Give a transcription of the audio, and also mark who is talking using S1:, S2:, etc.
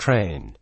S1: train.